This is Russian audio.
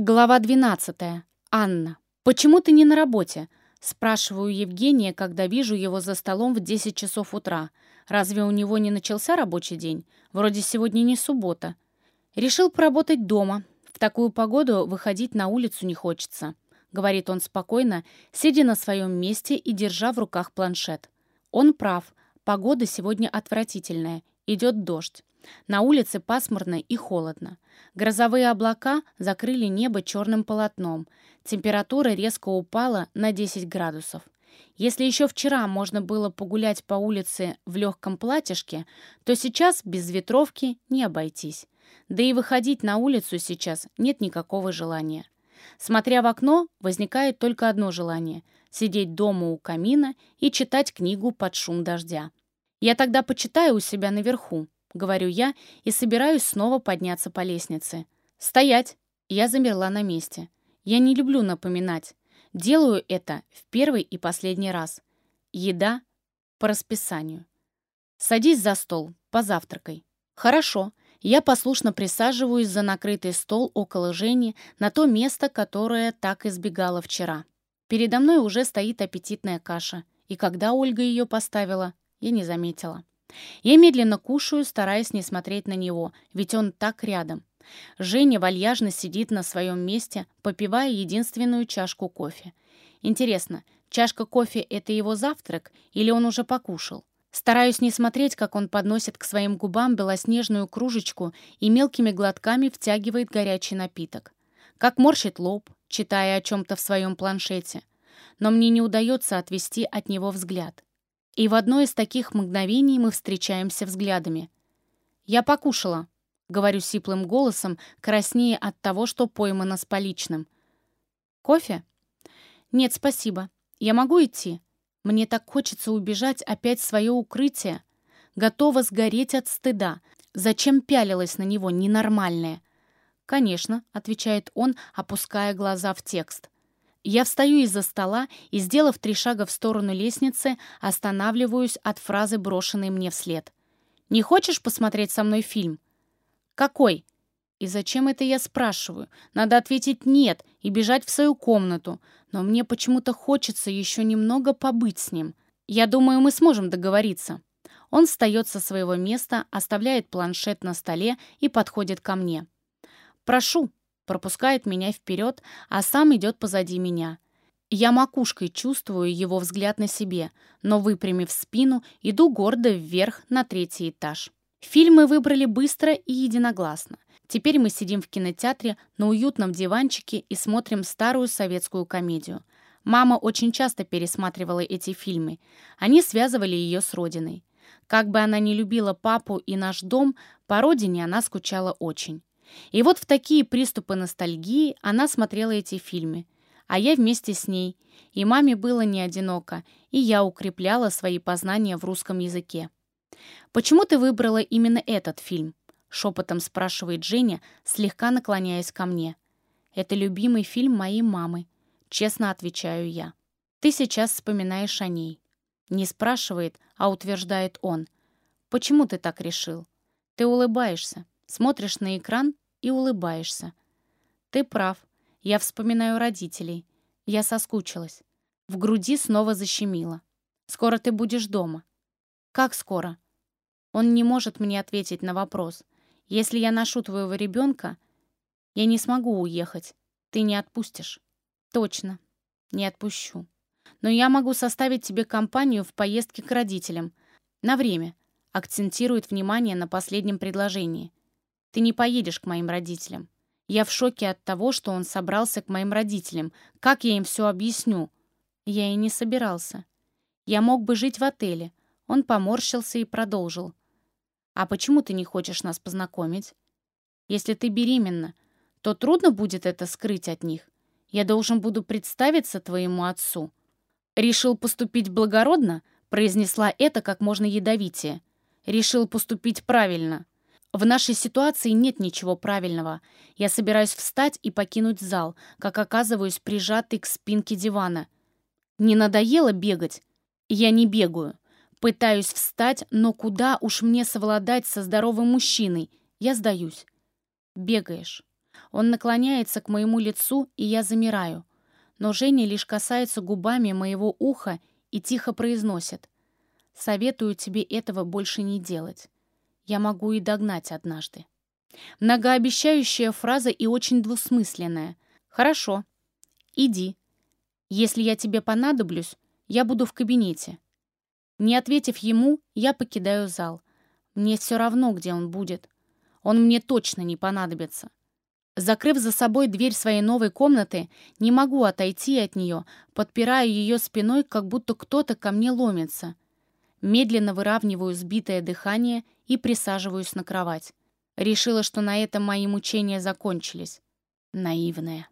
Глава 12. Анна. «Почему ты не на работе?» Спрашиваю Евгения, когда вижу его за столом в 10 часов утра. Разве у него не начался рабочий день? Вроде сегодня не суббота. Решил поработать дома. В такую погоду выходить на улицу не хочется. Говорит он спокойно, сидя на своем месте и держа в руках планшет. Он прав. Погода сегодня отвратительная. Идет дождь. На улице пасмурно и холодно. Грозовые облака закрыли небо черным полотном. Температура резко упала на 10 градусов. Если еще вчера можно было погулять по улице в легком платьишке, то сейчас без ветровки не обойтись. Да и выходить на улицу сейчас нет никакого желания. Смотря в окно, возникает только одно желание — сидеть дома у камина и читать книгу под шум дождя. Я тогда почитаю у себя наверху, — говорю я и собираюсь снова подняться по лестнице. «Стоять!» Я замерла на месте. Я не люблю напоминать. Делаю это в первый и последний раз. Еда по расписанию. Садись за стол, позавтракай. Хорошо. Я послушно присаживаюсь за накрытый стол около Жени на то место, которое так избегала вчера. Передо мной уже стоит аппетитная каша. И когда Ольга ее поставила, я не заметила. Я медленно кушаю, стараясь не смотреть на него, ведь он так рядом. Женя вальяжно сидит на своем месте, попивая единственную чашку кофе. Интересно, чашка кофе — это его завтрак или он уже покушал? Стараюсь не смотреть, как он подносит к своим губам белоснежную кружечку и мелкими глотками втягивает горячий напиток. Как морщит лоб, читая о чем-то в своем планшете. Но мне не удается отвести от него взгляд. И в одно из таких мгновений мы встречаемся взглядами. «Я покушала», — говорю сиплым голосом, краснее от того, что поймано с поличным. «Кофе?» «Нет, спасибо. Я могу идти? Мне так хочется убежать опять в свое укрытие. Готова сгореть от стыда. Зачем пялилась на него ненормальная?» «Конечно», — отвечает он, опуская глаза в текст. Я встаю из-за стола и, сделав три шага в сторону лестницы, останавливаюсь от фразы, брошенной мне вслед. «Не хочешь посмотреть со мной фильм?» «Какой?» И зачем это я спрашиваю? Надо ответить «нет» и бежать в свою комнату. Но мне почему-то хочется еще немного побыть с ним. Я думаю, мы сможем договориться. Он встает со своего места, оставляет планшет на столе и подходит ко мне. «Прошу», пропускает меня вперед, а сам идет позади меня. Я макушкой чувствую его взгляд на себе, но, выпрямив спину, иду гордо вверх на третий этаж. Фильмы выбрали быстро и единогласно. Теперь мы сидим в кинотеатре на уютном диванчике и смотрим старую советскую комедию. Мама очень часто пересматривала эти фильмы. Они связывали ее с родиной. Как бы она ни любила папу и наш дом, по родине она скучала очень. И вот в такие приступы ностальгии она смотрела эти фильмы, а я вместе с ней. И маме было не одиноко, и я укрепляла свои познания в русском языке. «Почему ты выбрала именно этот фильм?» — шепотом спрашивает Женя, слегка наклоняясь ко мне. «Это любимый фильм моей мамы», — честно отвечаю я. «Ты сейчас вспоминаешь о ней». Не спрашивает, а утверждает он. «Почему ты так решил?» «Ты улыбаешься. Смотришь на экран и улыбаешься. Ты прав. Я вспоминаю родителей. Я соскучилась. В груди снова защемило. Скоро ты будешь дома. Как скоро? Он не может мне ответить на вопрос. Если я ношу твоего ребенка, я не смогу уехать. Ты не отпустишь. Точно. Не отпущу. Но я могу составить тебе компанию в поездке к родителям. На время. Акцентирует внимание на последнем предложении. Ты не поедешь к моим родителям. Я в шоке от того, что он собрался к моим родителям. Как я им все объясню? Я и не собирался. Я мог бы жить в отеле. Он поморщился и продолжил. А почему ты не хочешь нас познакомить? Если ты беременна, то трудно будет это скрыть от них. Я должен буду представиться твоему отцу. Решил поступить благородно? Произнесла это как можно ядовитее. Решил поступить правильно. В нашей ситуации нет ничего правильного. Я собираюсь встать и покинуть зал, как оказываюсь прижатый к спинке дивана. Не надоело бегать? Я не бегаю. Пытаюсь встать, но куда уж мне совладать со здоровым мужчиной? Я сдаюсь. Бегаешь. Он наклоняется к моему лицу, и я замираю. Но Женя лишь касается губами моего уха и тихо произносит. «Советую тебе этого больше не делать. Я могу и догнать однажды». Многообещающая фраза и очень двусмысленная. «Хорошо. Иди. Если я тебе понадоблюсь, я буду в кабинете». Не ответив ему, я покидаю зал. Мне все равно, где он будет. Он мне точно не понадобится. Закрыв за собой дверь своей новой комнаты, не могу отойти от нее, подпирая ее спиной, как будто кто-то ко мне ломится. Медленно выравниваю сбитое дыхание и присаживаюсь на кровать. Решила, что на этом мои мучения закончились. Наивная.